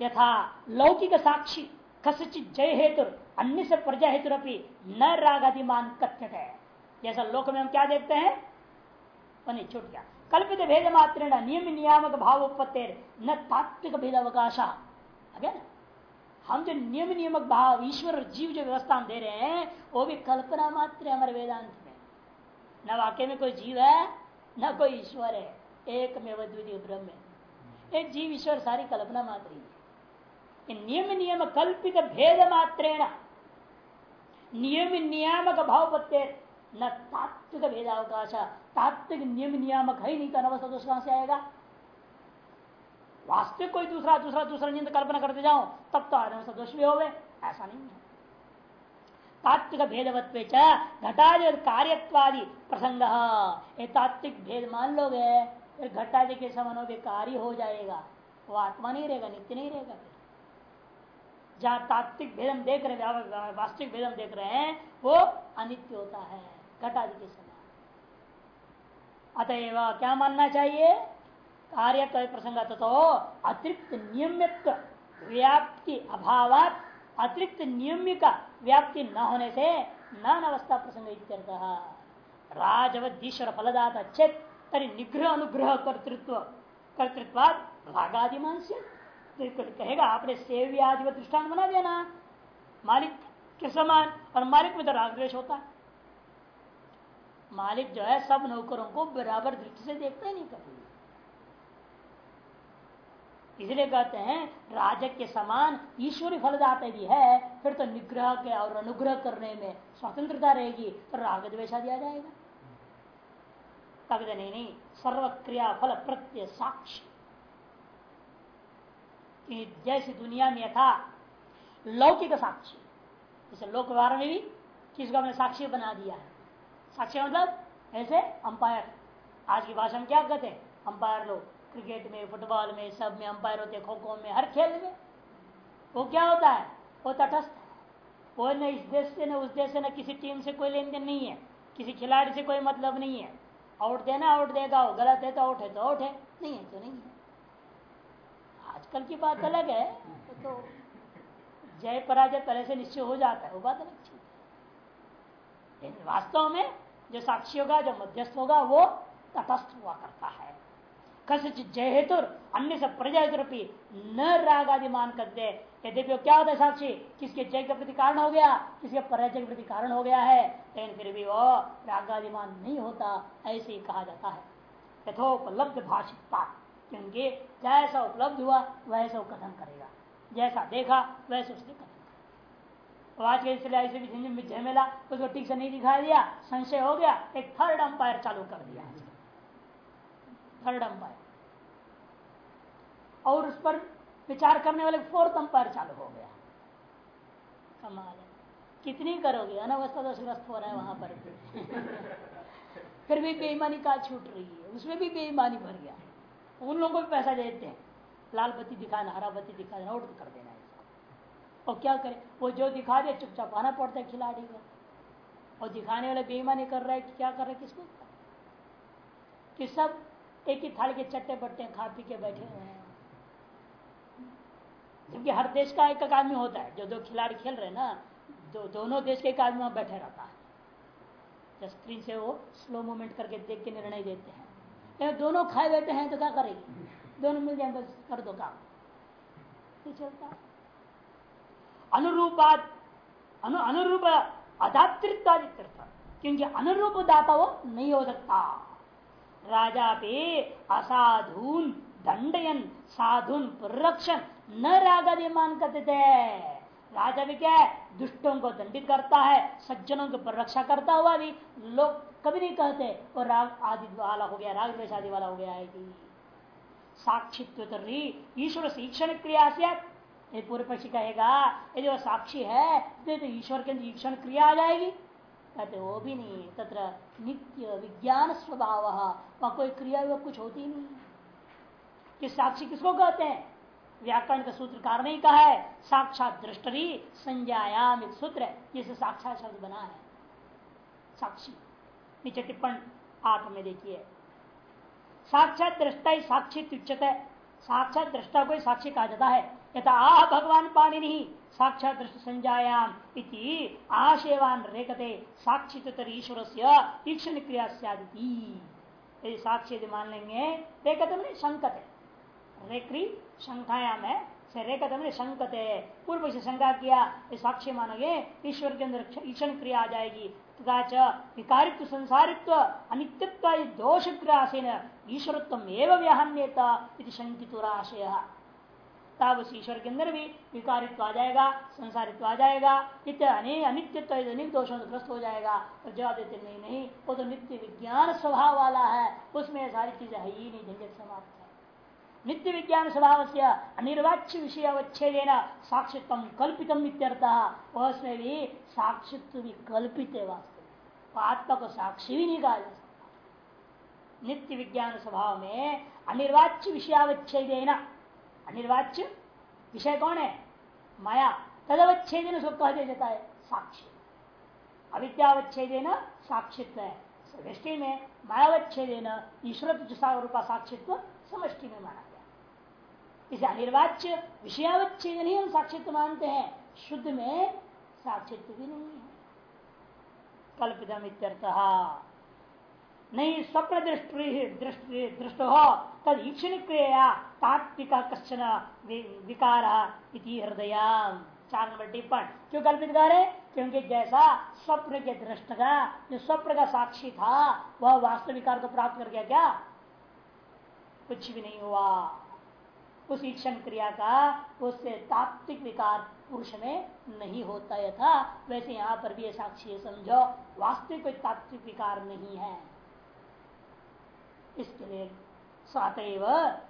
यथा लौकिक साक्षी कसित जय हेतु अन्य से प्रजा हेतु न राग अधिमान कथ्यत। है जैसा लोक में हम क्या देखते हैं? वो छूट गया कल्पित भेद मात्र नियम नियामक भाव उत्पत्ति न तात्विक भेद अवकाश हम जो नियम नियमक भाव ईश्वर जीव जो व्यवस्था दे रहे हैं वो भी कल्पना मात्र हमारे वेदांत में न वाक्य में कोई जीव है न कोई ईश्वर है एक में द्वितीय ब्रह्म एक जीव ईश्वर सारी कल्पना मात्र ही है नियम नियम कल्पित भेद मात्रेण नियम नियामक भाव पत्ते न तात्विक भेदावकाश तात्विक नियम नियामक है नहीं तो अनवस्था दोष कहाँ से आएगा। वास्तविक कोई दूसरा दूसरा दूसरा नियम कल्पना करते जाओ, तब तो अनवस्था दोष भी हो ऐसा नहीं है। तात्विक भेदवत्व घटादि कार्यवादी प्रसंग। ये तात्विक भेद मान लोगे, फिर घटादि के समान कार्य हो जाएगा। वो आत्मा नहीं रहेगा, नित्य नहीं रहेगा जहाँ तात्विक भेदम देख रहे वास्तविक भेदम देख रहे हैं, वो अनित्य होता है घटादि के समान अतएव क्या मानना चाहिए? कार्य प्रसंग तो अतिरिक्त नियमित व्याप्ति अभाव अतिरिक्त नियम का व्याप्ति न होने से न अवस्था प्रसंग राजवधीश्वर फलदाता चेत तरी निग्रह अनुग्रह कर्तृत्व कर्तृत्व भागादिमान से कहेगा, आपने सेव्य आदि दृष्टान बना दिया ना मालिक के समान, और मालिक में तो रागद्वेश होता। है मालिक जो है सब नौकरों को बराबर दृष्टि से देखते नहीं कभी इसलिए कहते हैं, राजक के समान ईश्वरी फलदाता यदि है, फिर तो निग्रह के और अनुग्रह करने में स्वतंत्रता रहेगी तो राग द्वेषा दिया जाएगा। कभी नहीं नहीं सर्व क्रिया फल प्रत्यय साक्षी। जैसी दुनिया में था लौकिक साक्षी, जैसे लोक व्यवहार में भी किसको हमने साक्षी बना दिया है? साक्षी मतलब ऐसे अंपायर आज की भाषा में क्या कहते हैं? अंपायर लोग। क्रिकेट में फुटबॉल में, सब में अंपायर होते खो खो में, हर खेल में। वो क्या होता है? वो तटस्थ वो न इस देश से, न उस देश से, न किसी टीम से कोई लेन देन नहीं है। किसी खिलाड़ी से कोई मतलब नहीं है। आउट देना आउट देगा वो गलत है तो आउट है तो आउट है। नहीं है तो नहीं है। आजकल की बात अलग है। तो जय पराजय पहले से निश्चय हो जाता है। वो बात अलग चीज़ वास्तव में जो साक्षी होगा, जो मध्यस्थ होगा, वो तटस्थ हुआ करता है। कसित जय हेतु अन्य से प्रजा हेतु न राग आदि मान करते यद्यपि क्या होता है साक्षी? किसके जय के प्रति कारण हो गया? किसके पराजय के प्रति कारण हो गया है? लेकिन फिर भी वो रागादिमान नहीं होता, ऐसे ही कहा जाता है। यथोपलब्ध भाषिकता क्योंकि जैसा उपलब्ध हुआ, वैसा वो कथन करेगा। जैसा देखा, वैसे उसने कथन आज के इसलिए ऐसे भी झमेला उसको ठीक से नहीं दिखाई दिया, संशय हो गया, एक थर्ड अंपायर चालू कर दिया। थर्ड अंपायर और उस पर विचार करने वाले फोर्थ अंपायर चालू हो गया। कमाल कितनी करोगे? अनवस्था दोषग्रस्त हो रहा है वहाँ पर। फिर भी बेईमानी का छूट रही है। उसमें भी बेईमानी भर गया। उन लोगों को भी पैसा देते हैं। लाल बत्ती दिखाना, हरा बत्ती दिखा देना आउट कर देना। और क्या करे? वो जो दिखा दे चुपचाप आना पड़ता है खिलाड़ी को। और दिखाने वाले बेईमानी कर रहा है कि क्या कर रहे किसको? कि सब एक ही थाली के चट्टे बट्टे खा पी के बैठे हुए हैं। जबकि हर देश का एक आदमी होता है। जो दो खिलाड़ी खेल रहे हैं ना दो, दोनों देश के एक आदमी वहाँ बैठे रहता है। जब स्क्रीन से वो स्लो मूवमेंट करके देख के निर्णय देते हैं। लेकिन दोनों खाए बैठे हैं तो क्या करेगी? दोनों मिल जाए बस कर दो काम। चलता अनुरूपात अनु, अनुरूप अदातृत्वादित्यर्थ क्योंकि अनुरूप दाता वो नहीं हो सकता राजा पे असाधुन दंडयन साधुन प्ररक्षण न रागादि मान करते थे राजा भी क्या है दुष्टों को दंडित करता है सज्जनों की रक्षा करता हुआ भी लोग कभी नहीं कहते वो राग आदि वाला हो गया राग द्वेश आदि वाला हो गया है साक्षित्व ईश्वर शिक्षण क्रिया से पूर्व पक्षी कहेगा यदि वो साक्षी है तो ईश्वर के अंदर ईक्षण क्रिया आ जाएगी। कहते, वो भी नहीं, तत्र नित्य विज्ञान स्वभाव, वहाँ कोई क्रिया कुछ होती नहीं। कि साक्षी किसको कहते हैं? व्याकरण का सूत्रकार ने कहा है, साक्षात दृष्टि संज्ञायाम एक सूत्र है, जिसे साक्षात शब्द बना है। साक्षी, नीचे टिप्पण आठ में देखिए। साक्षात दृष्टा ही साक्षी उच्चत है, साक्षात दृष्टा को साक्षी कहा जाता है। यथा आ भगवान पाणी नहीं साक्षात दृष्टि संजायाम इति आशयवान रेखते साक्षी ईश्वर से ईक्षण क्रिया यदि साक्षी यदि मान लेंगे, रेखते मैंने संकत है रेक्री शंखायाम है रेखतम ने शंकते। पूर्व से शंका किया साक्ष्य मानोगे, ईश्वर के अंदर ईक्षण क्रिया आ जाएगी। तथा विकारित्व, संसारित्व अनित्यत्व दोष ग्रासेन ईश्वरत्व एवं व्याहन्यता शंकित आशय तब उस ईश्वर के अंदर भी विकारित्व आ जाएगा, संसारित्व आ जाएगा इतने अनित्यत्व अनेक दोषों से ग्रस्त हो जाएगा। तो जवाब देते नहीं नहीं, वो तो नित्य विज्ञान स्वभाव वाला है, उसमें सारी चीज़ें है ही नहीं, झंझट समाप्त नित्य विज्ञान स्वभाव से अनिर्वाच्य विषय अवच्छेद साक्षित्व कल्पितम उसमें भी साक्षित्व भी कल्पित है वास्तव आत्मा को साक्षी भी नहीं कहा जा नित्य विज्ञान स्वभाव में अनिर्वाच्य विषयावच्छेद अनिर्वाच्य? विषय कौन है? माया। तदवच्छेद उसको कह है, साक्षी। अविद्यावच्छेद साक्षित्व है दृष्टि में मायावच्छेद ईश्वर रूपा साक्षित्व समष्टि में माना गया। इसे अनिर्वाच्य विषयावच्छेद ही हम साक्षित्व मानते हैं। शुद्ध में साक्षित्व भी नहीं है। कल्पित नहीं स्वप्न दृष्टि दृष्टि दृष्ट हो तद क्रिया तात्विक कश्चन विकार हृदय चार नंबर टिप्पण क्यों कल्पित कर? क्योंकि जैसा स्वप्न के दृष्ट का जो स्वप्न का साक्षी था, वह वास्तविकार को प्राप्त कर गया क्या? कुछ भी नहीं हुआ। उस ईक्षण क्रिया का, उससे तात्विक विकार पुरुष में नहीं होता था वैसे यहाँ पर भी साक्षी समझो। वास्तविक कोई तात्विक विकार नहीं है। इसके लिए सतव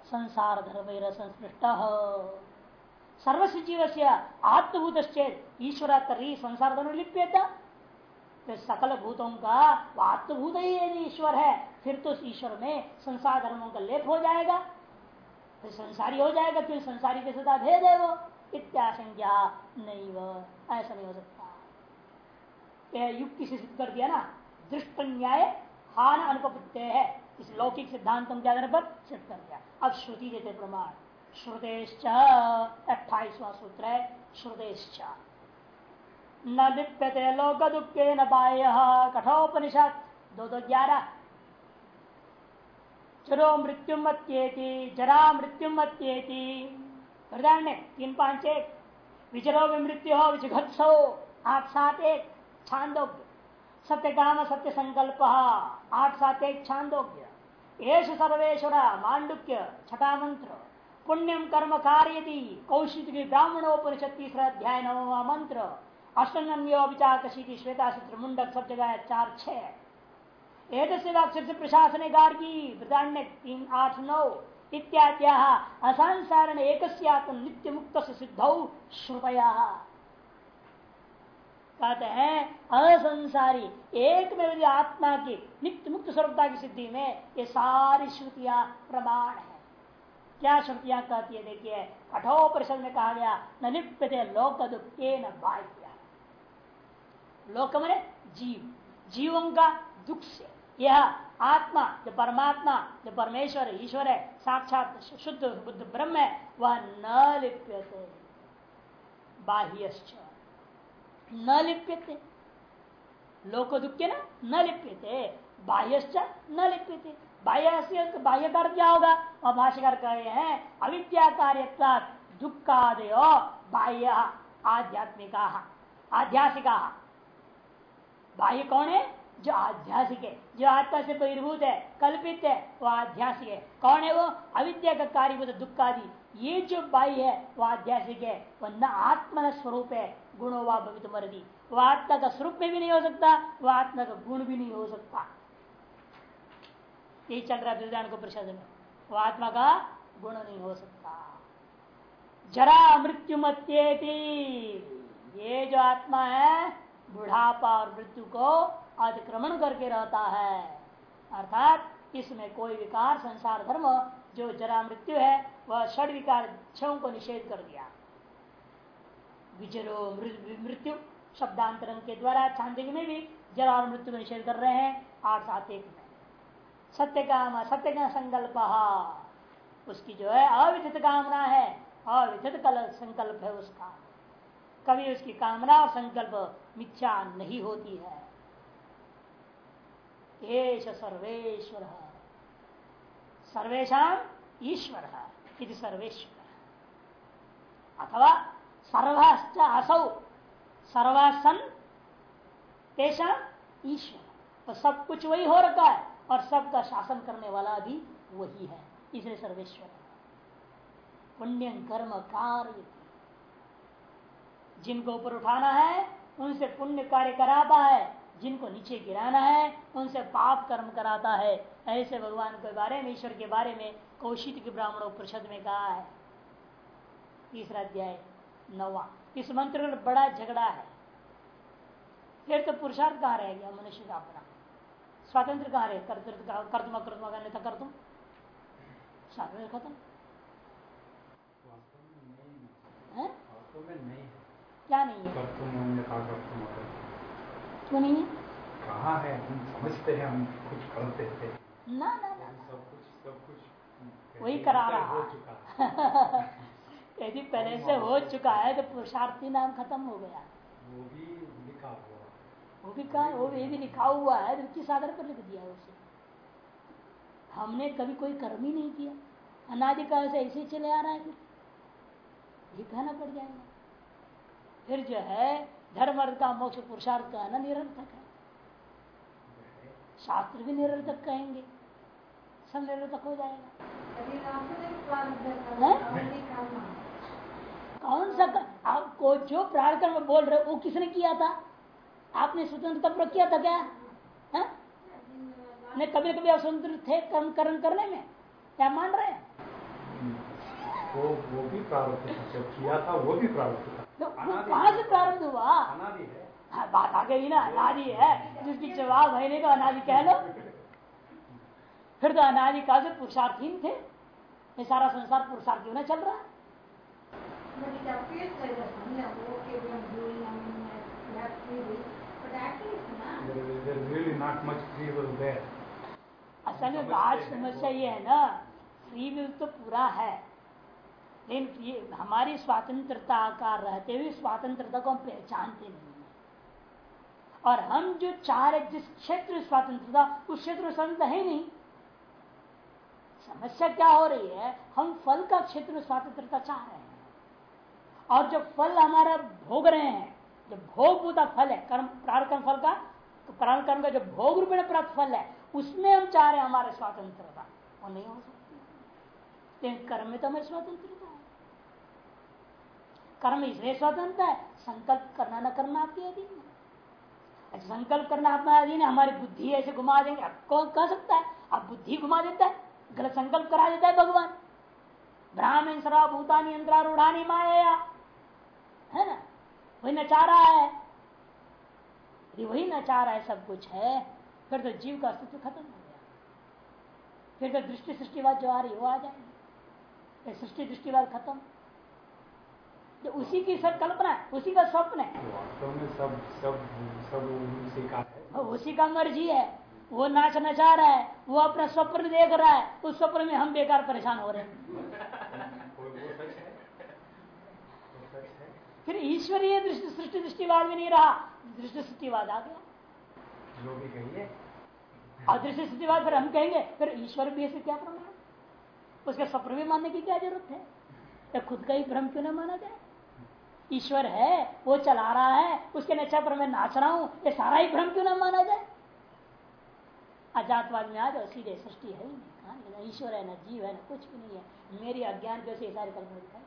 संसार धर्म संस्पृष्ट सर्वस्व से आत्मभूत ईश्वर तरी संसार धर्म लिप्यता। तो सकल भूतों का आत्मभूत ही यदि ईश्वर है, फिर तो ईश्वर में संसार धर्मों का लेप हो जाएगा। फिर संसारी हो जाएगा, फिर संसारी के सदा भेद है वो। इत्याशंज्ञा नहीं वो ऐसा नहीं हो सकता। युक्ति से सिद्ध कर दिया ना दृष्ट न्याय हान अनुपत्य है इस लौकिक सिद्धांतों के आधार पर सिद्ध कर दिया अब श्रुति देते प्रमाण। श्रुतेश्च, अट्ठाईसवा सूत्र है, श्रुतेश्च। न लिप्यते लोक दुखे न बाह्य। कठोपनिषद दो दो ग्यारह। चरो मृत्यु मत्येति, जरा मृत्यु मत्येति। ने तीन पाँच एक। विचरो में मृत्यु हो विचघत्स आठ सात एक, छांदोग्य। सत्य काम सत्य संकल्प आठ सात एक, छांदोग्य। एश सर्वेश्वर मांडुक्य छठा मंत्र पुण्यम कर्म कार्य कौशिक ब्राह्मणोपनिषद तीसरा अध्याय नववा मंत्र। अष्टन्यो विचार श्वेता सूत्र मुंडक सब जगह चार छह से प्रशासन गार्गी वृदान्य तीन आठ नौ। इत्याद्या असंसारण एक नित्य मुक्त सिद्ध श्रुतया। कहते हैं, असंसारी, एक में आत्मा की, नित्य मुक्त स्वरूपता की सिद्धि में ये सारी श्रुतियाँ प्रमाण है। क्या श्रुतियाँ कहती है, देखिए कठोर परिषद में कहा गया, न लिप्यते लोक दुखे न बाह्य। लोक मने जीव। जीवों का दुख से। यह आत्मा, जो परमात्मा, जो परमेश्वर, ईश्वर है, साक्षात शुद्ध बुद्ध ब्रह्म है, वह न लिप्यते बाह्य न लिप्यते। लोक दुख न न लिप्यते। बाह्य न लिप्यते। बाह्य से बाह्य कर क्या होगा? और भाष्यकार कह रहे हैं अविद्या कार्य दुखादय बाह्य, आध्यात्मिका। आध्यासिका। बाह्य कौन है? जो आध्यासिक है। जो आत्मा से बहिर्भूत है, कल्पित है, वो आध्यासिक है। कौन है वो? अविद्या का कार्य दुख आदि ये जो बाई है, वो आध्यासिक है वह न आत्मा स्वरूप है, गुणो व भवित मर्दी। वह आत्मा का स्वरूप में भी नहीं हो सकता वह आत्मा का गुण भी नहीं हो सकता। यही चल रहा है को प्रसाद में। वो आत्मा का गुण नहीं हो सकता। जरा मृत्यु मत्येती। ये जो आत्मा है, बुढ़ापा और मृत्यु को अतिक्रमण करके रहता है। अर्थात इसमें कोई विकार, संसार, धर्म जो जरा मृत्यु है, वह षड विकार छो को निषेध कर दिया। विजरो मृत्यु शब्दांतरण के द्वारा छांदिक में भी जरा मृत्यु का निषेध कर रहे हैं, आठ सात एक में। सत्य काम, सत्य का संकल्प उसकी जो है अविथित कामना है अविथित संकल्प है उसका। कभी उसकी कामना और संकल्प मिथ्या नहीं होती है। सर्वेश्वर। सर्वेशा ईश्वर सर्वेश्वर। अथवा सर्वश्च असौ, सर्वासन तेषा ईश्वर। तो सब कुछ वही हो रखा है और सबका शासन करने वाला भी वही है। इसलिए सर्वेश्वर। पुण्य कर्म कार्य। जिनको ऊपर उठाना है, उनसे पुण्य कार्य कराता है। जिनको नीचे गिराना है उनसे पाप कर्म कराता है। ऐसे भगवान के बारे में ईश्वर के बारे में कौशिक के ब्राह्मणों परिषद में कहा है। तीसरा अध्याय नवा। इस मंत्र में बड़ा झगड़ा है। फिर तो पुरुषार्थ कहाँ रह गया मनुष्य का अपना? स्वातंत्र कहा रहे? कर तुम अकर तुम अन्यथा कर तुम स्वातंत्र खत्म। क्या नहीं है? क्यों नहीं है? कहा है? हम समझते हैं हम कुछ करते थे ना ना ना। सब कुछ सब कुछ वही करा रहा। हो चुका यदि पहले से हो चुका है तो पुरुषार्थी नाम खत्म हो गया। वो भी लिखा हुआ वो भी कहा वो भी भी लिखा हुआ है तो किस आधार पर लिख दिया उसे? हमने कभी कोई कर्म ही नहीं किया। अनादिकाल से ऐसे ही चले आ रहा है फिर। ये कहना पड़ जाएगा। फिर जो है धर्म अर्थ का मोक्ष पुरुषार्थ का ना निरर्थक है। शास्त्र भी निरर्थक कहेंगे सब निरर्थक हो जाएगा। कौन सा आपको जो प्रार्थना में बोल रहे वो किसने किया था? आपने स्वतंत्रता प्रयोग किया था क्या? है? नहीं कभी कभी आप स्वतंत्र थे कर्म करण करने में क्या मान रहे हैं? वो वो भी प्रारब्ध था जब किया था वो भी प्रारब्ध था। तो कहाँ से प्रारंभ हुआ। अनादि है। हाँ, बात आ गई ना अनादि है। जिसकी जवाब है नहीं तो अनादि कह लो। फिर तो अनादि काल से पुरुषार्थहीन थे। ये सारा संसार पुरुषार्थी होना चल रहा। है free will there असल में बात समस्या ये है ना फ्री विल तो पूरा है। लेकिन ये हमारी स्वतंत्रता का रहते हुए स्वतंत्रता को हम पहचानते नहीं और हम जो चाह रहे जिस क्षेत्र स्वतंत्रता, उस क्षेत्र स्वतंत्र है नहीं। समस्या क्या हो रही है? हम फल का क्षेत्र में स्वतंत्रता चाह रहे हैं। और जो फल हमारा भोग रहे हैं जो भोग भूता फल है, कर्म प्राण फल का तो प्राण कर्म का जो भोग रूप में प्राप्त फल है, उसमें हम चाह रहे हैं हमारे स्वतंत्रता। वो नहीं हो सकती। कर्म में तो हमें स्वतंत्रता है कर्म इसलिए स्वतंत्र है, संकल्प करना न करना आपके अधीन है। संकल्प करना अपना अधीन है, हमारी बुद्धि ऐसे घुमा देंगे। अब कौन कह सकता है? अब बुद्धि घुमा देता है, गलत संकल्प करा देता है भगवान। ब्राह्मण सरा भूता नियंत्रारूढ़ानी माया है ना? वही नचा रहा है। यदि वही नचा रहा है, सब कुछ है, फिर तो जीव का अस्तित्व खत्म हो गया। फिर तो दृष्टि सृष्टिवाद जो आ रही वो आ जाएगी। सृष्टि दृष्टिवाद खत्म। जो उसी की सब कल्पना है उसी का स्वप्न है। में सब सब सब उसी का है। उसी का मर्ज़ी है। वो नाच नचा रहा है वो अपना स्वप्न देख रहा है उस स्वप्न में हम बेकार परेशान हो रहे हैं। है। है। फिर ईश्वरीय दृष्टि सृष्टि दृष्टिवाद भी नहीं रहा। दृष्टि सृष्टिवाद आ गया। जो भी कहिए। सृष्टिवाद फिर हम कहेंगे फिर ईश्वर भी ऐसे क्या प्रमाण? उसके स्वप्न भी मानने की क्या ज़रूरत है? या खुद का ही भ्रम क्यों ना माना जाए? ईश्वर है, वो चला रहा है, उसके नशा पर मैं नाच रहा हूँ, ये सारा ही भ्रम क्यों ना माना जाए? अजातवाद में आ जाओ सीधे सृष्टि है ही नहीं। ना ईश्वर है, ना जीव है, ना कुछ भी नहीं है। मेरी अज्ञान की वजह सारी कल्पना दिखाई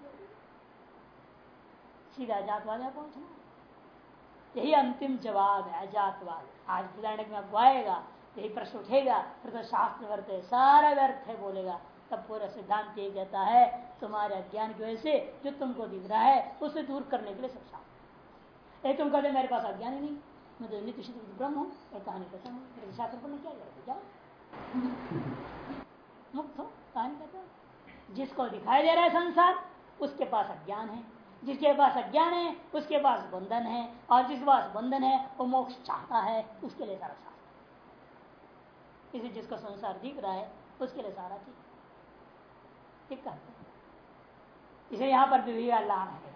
सीधा अजातवाद में पहुँचना यही अंतिम जवाब है अजातवाद। आज विधानक में आपको आएगा, यही प्रश्न उठेगा, फिर तो शास्त्र व्यर्थ है, सारा व्यर्थ है बोलेगा। तब पूरा सिद्धांत ये कहता है। तुम्हारे अज्ञान की वजह से जो तुमको दिख रहा है, उसे दूर करने के लिए शास्त्र ये तुम कहते मेरे पास अज्ञान ही नहीं। मैं तो नित्य शुद्ध ब्रह्म हूँ और कहानी खत्म हूँ शास्त्र पढ़ने क्या जाओ। मुक्त हो, कहानी खत्म जिसको दिखाई दे रहा है संसार, उसके पास अज्ञान है। जिसके पास अज्ञान है, उसके पास बंधन है। और जिसके पास बंधन है, वो मोक्ष चाहता है, उसके लिए सारा शास्त्र। इसे जिसका संसार दिख रहा है, उसके लिए सारा चीज़। ठीक है? इसे यहाँ पर भी विवाद ला रहे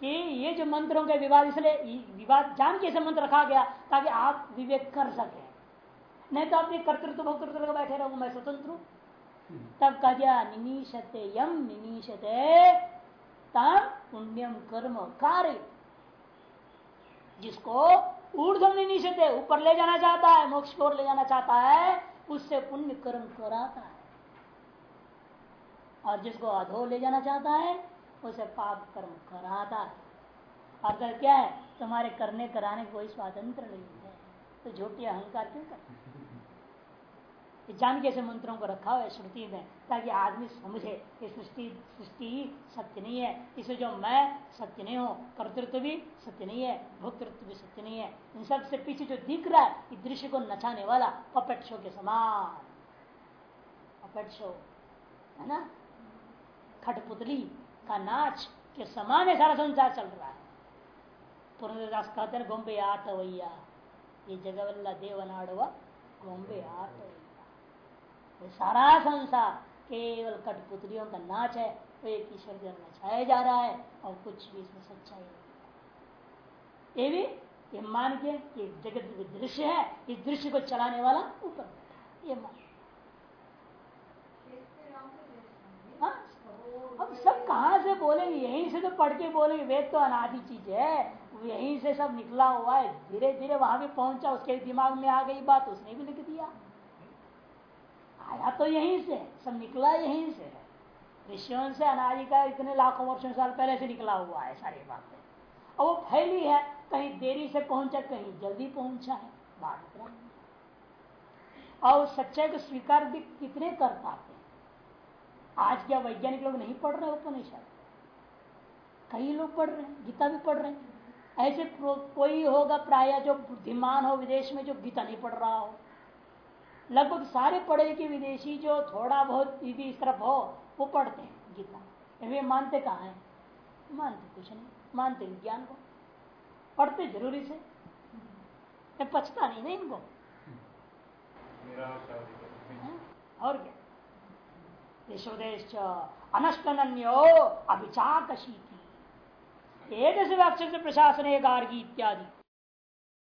कि ये जो मंत्रों के विवाद, इसलिए विवाद जान के ऐसे मंत्र रखा गया, ताकि आप विवेक कर सके। नहीं तो अपने कर्तृत्व भक्तृत्व लगा बैठे रहो, मैं स्वतंत्र हूँ। तब कह दिया निमीशते यम निमीशते तम पुण्यम कर्म कार्य। जिसको ऊर्धम निश्चित ऊपर ले जाना चाहता है, मोक्ष की ले जाना चाहता है, उससे पुण्य कर्म कराता है। और जिसको अधो ले जाना चाहता है, उसे पाप कर्म कराता है। अर्थात क्या है? तुम्हारे करने कराने कोई स्वातंत्र नहीं है। तो झूठी अहंकार क्यों कर जान के मंत्रों को रखा हुआ है श्रुति में, ताकि आदमी समझे कि सृष्टि सृष्टि सत्य नहीं है। इसे जो मैं सत्य नहीं हूँ, कर्तृत्व भी सत्य नहीं है, भोक्तृत्व भी सत्य नहीं है। इन सबसे पीछे जो दिख रहा है दृश्य को नचाने वाला, पपेट शो के समान। पपेट शो, है ना? खटपुतली का नाच के समान है सारा संसार चल रहा है। पुरदास कहते हैं, गोम्बे आट वैया ये जगवल्ला देवनाड़वा, गोम्बे आट सारा संसार केवल कठपुतलियों का नाच है वो एक ईश्वर द्वारा नचाया जा रहा है और कुछ भी इसमें सच्चाई नहीं ये भी, ये मान के कि जगत दृश्य है, इस दृश्य को चलाने वाला ऊपर बैठा ये मान हाँ? अब सब कहा से बोलेंगे? यहीं से तो पढ़ के बोलेंगे। वेद तो अनादि चीज़ है। यहीं से सब निकला हुआ है। धीरे धीरे वहाँ भी पहुँचा, उसके दिमाग में आ गई बात, उसने भी लिख दिया। आया तो यहीं से सब निकला यहीं से ऋषियों से, अनादि का इतने लाखों वर्षों साल पहले से निकला हुआ है सारी बातें। और वो फैली है। कहीं देरी से पहुँचा, कहीं जल्दी पहुँचा है। बात और सच्चाई को स्वीकार भी कितने कर पाते आज क्या वैज्ञानिक लोग नहीं पढ़ रहे उपनिषद? कई लोग पढ़ रहे हैं गीता भी पढ़ रहे हैं। ऐसे कोई होगा प्राय जो बुद्धिमान हो विदेश में जो गीता नहीं पढ़ रहा हो। लगभग सारे पढ़े लिखे विदेशी जो थोड़ा बहुत यदि इस तरफ़ हो वो पढ़ते हैं गीता। वे मानते कहा है? मानते कुछ नहीं मानते विज्ञान को। पढ़ते ज़रूरी से। पछता नहीं ना इनको और क्या? यशोदेश अनष्टन्यो अभिचाकशी थी एक प्रशासन गार्गी इत्यादि।